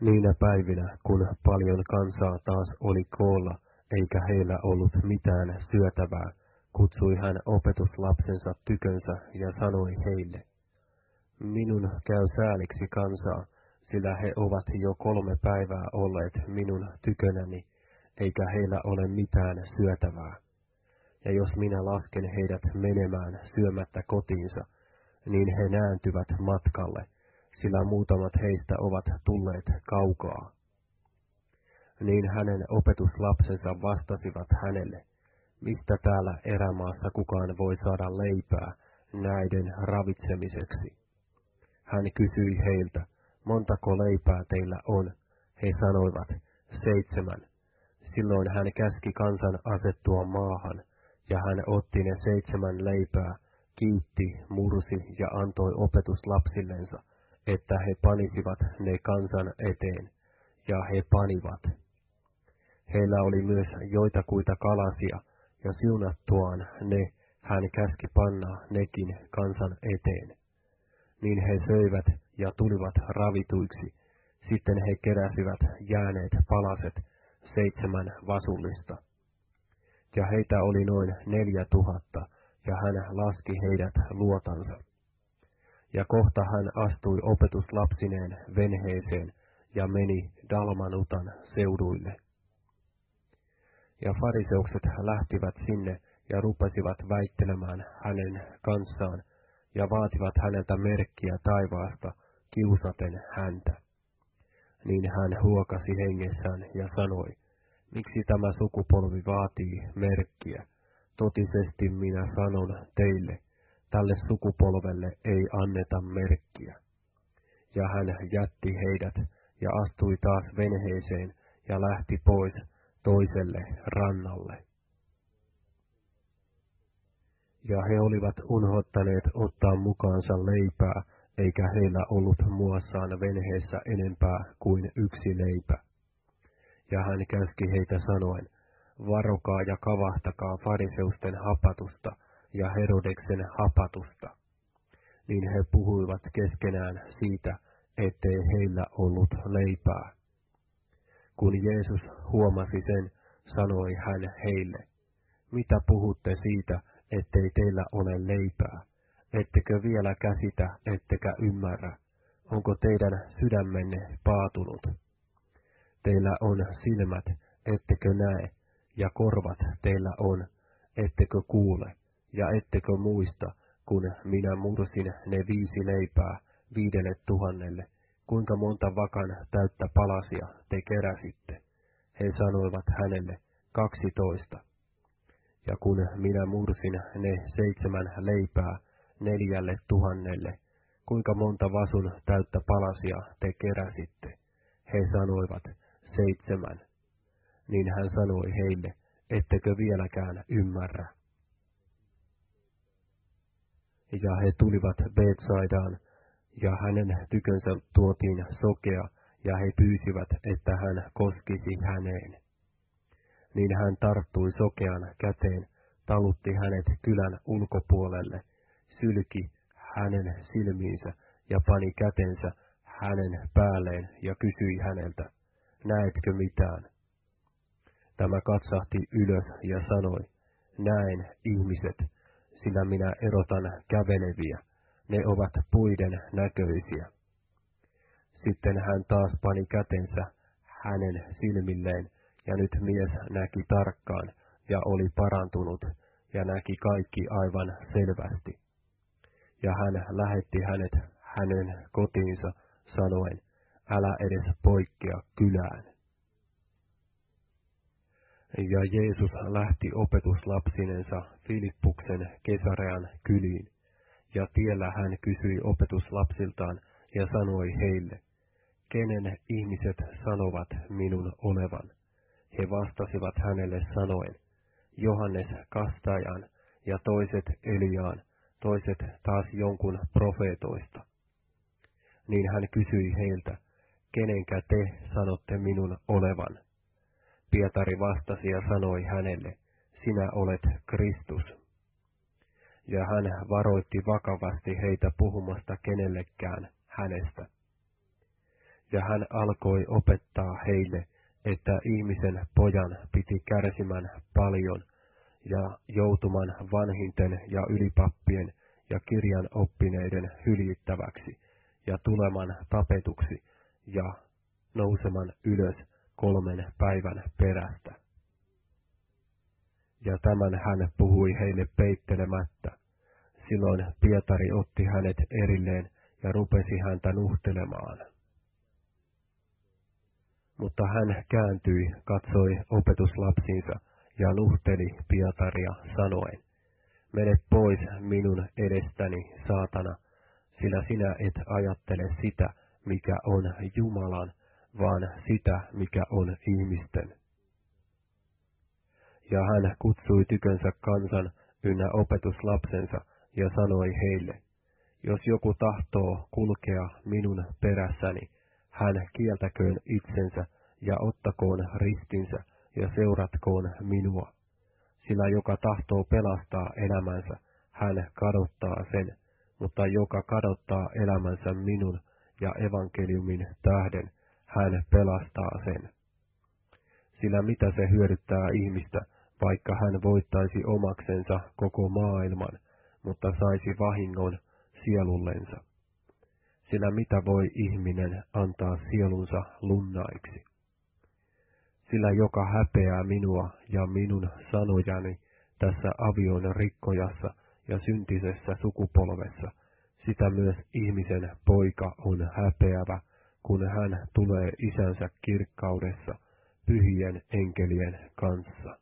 Niinä päivinä, kun paljon kansaa taas oli koolla, eikä heillä ollut mitään syötävää, kutsui hän opetuslapsensa tykönsä ja sanoi heille, Minun käy sääliksi kansaa, sillä he ovat jo kolme päivää olleet minun tykönäni, eikä heillä ole mitään syötävää. Ja jos minä lasken heidät menemään syömättä kotiinsa, niin he nääntyvät matkalle, sillä muutamat heistä ovat tulleet kaukaa. Niin hänen opetuslapsensa vastasivat hänelle, mistä täällä erämaassa kukaan voi saada leipää näiden ravitsemiseksi. Hän kysyi heiltä, montako leipää teillä on? He sanoivat, seitsemän. Silloin hän käski kansan asettua maahan, ja hän otti ne seitsemän leipää, kiitti, mursi ja antoi opetuslapsillensa, että he panisivat ne kansan eteen, ja he panivat. Heillä oli myös joitakuita kalasia, ja siunattuaan ne hän käski panna nekin kansan eteen. Niin he söivät ja tulivat ravituiksi, sitten he keräsivät jääneet palaset seitsemän vasullista. Ja heitä oli noin neljä tuhatta, ja hän laski heidät luotansa. Ja kohta hän astui opetuslapsineen venheeseen ja meni Dalmanutan seuduille. Ja fariseukset lähtivät sinne ja rupesivat väittelemään hänen kanssaan ja vaativat häneltä merkkiä taivaasta kiusaten häntä. Niin hän huokasi hengessään ja sanoi, miksi tämä sukupolvi vaatii merkkiä? Totisesti minä sanon teille, tälle sukupolvelle ei anneta merkkiä. Ja hän jätti heidät ja astui taas venheeseen ja lähti pois toiselle rannalle. Ja he olivat unhottaneet ottaa mukaansa leipää, eikä heillä ollut muassaan venheessä enempää kuin yksi leipä. Ja hän käski heitä sanoen, varokaa ja kavahtakaa fariseusten hapatusta ja Herodeksen hapatusta. Niin he puhuivat keskenään siitä, ettei heillä ollut leipää. Kun Jeesus huomasi sen, sanoi hän heille, mitä puhutte siitä, ettei teillä ole leipää? Ettekö vielä käsitä, ettekä ymmärrä? Onko teidän sydämenne paatunut? Teillä on silmät, ettekö näe, ja korvat teillä on, ettekö kuule, ja ettekö muista, kun minä mursin ne viisi leipää viidelle tuhannelle, kuinka monta vakan täyttä palasia te keräsitte? He sanoivat hänelle, kaksitoista. Ja kun minä mursin ne seitsemän leipää neljälle tuhannelle, kuinka monta vasun täyttä palasia te keräsitte? He sanoivat, seitsemän. Niin hän sanoi heille, ettekö vieläkään ymmärrä. Ja he tulivat Betsaidaan, ja hänen tykönsä tuotiin sokea, ja he pyysivät, että hän koskisi häneen. Niin hän tarttui sokean käteen, talutti hänet kylän ulkopuolelle, sylki hänen silmiinsä ja pani kätensä hänen päälleen ja kysyi häneltä, näetkö mitään? Tämä katsahti ylös ja sanoi, näen ihmiset, sillä minä erotan käveleviä, ne ovat puiden näköisiä. Sitten hän taas pani kätensä hänen silmilleen, ja nyt mies näki tarkkaan ja oli parantunut ja näki kaikki aivan selvästi. Ja hän lähetti hänet hänen kotiinsa sanoen, älä edes poikkea kylään. Ja Jeesus lähti opetuslapsinensa Filippuksen Kesarean kyliin, ja tiellä hän kysyi opetuslapsiltaan ja sanoi heille, kenen ihmiset sanovat minun olevan. He vastasivat hänelle sanoen, Johannes Kastajan ja toiset Eliaan, toiset taas jonkun profeetoista. Niin hän kysyi heiltä, kenenkä te sanotte minun olevan? Pietari vastasi ja sanoi hänelle, sinä olet Kristus. Ja hän varoitti vakavasti heitä puhumasta kenellekään hänestä. Ja hän alkoi opettaa heille, että ihmisen pojan piti kärsimään paljon ja joutuman vanhinten ja ylipappien ja kirjan oppineiden hyljittäväksi ja tuleman tapetuksi ja nouseman ylös kolmen päivän perästä. Ja tämän hän puhui heille peittelemättä. Silloin Pietari otti hänet erilleen ja rupesi häntä nuhtelemaan. Mutta hän kääntyi, katsoi opetuslapsinsa ja nuhteli Pietaria sanoen, Mene pois minun edestäni, saatana, sillä sinä et ajattele sitä, mikä on Jumalan, vaan sitä, mikä on ihmisten. Ja hän kutsui tykönsä kansan ynnä opetuslapsensa ja sanoi heille, jos joku tahtoo kulkea minun perässäni, hän kieltäköön itsensä ja ottakoon ristinsä ja seuratkoon minua. Sillä joka tahtoo pelastaa elämänsä, hän kadottaa sen, mutta joka kadottaa elämänsä minun ja evankeliumin tähden, hän pelastaa sen. Sillä mitä se hyödyttää ihmistä, vaikka hän voittaisi omaksensa koko maailman, mutta saisi vahingon sielullensa. Sillä mitä voi ihminen antaa sielunsa lunnaiksi? Sillä joka häpeää minua ja minun sanojani tässä avion rikkojassa ja syntisessä sukupolvessa, sitä myös ihmisen poika on häpeävä, kun hän tulee isänsä kirkkaudessa pyhien enkelien kanssa.